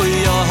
for your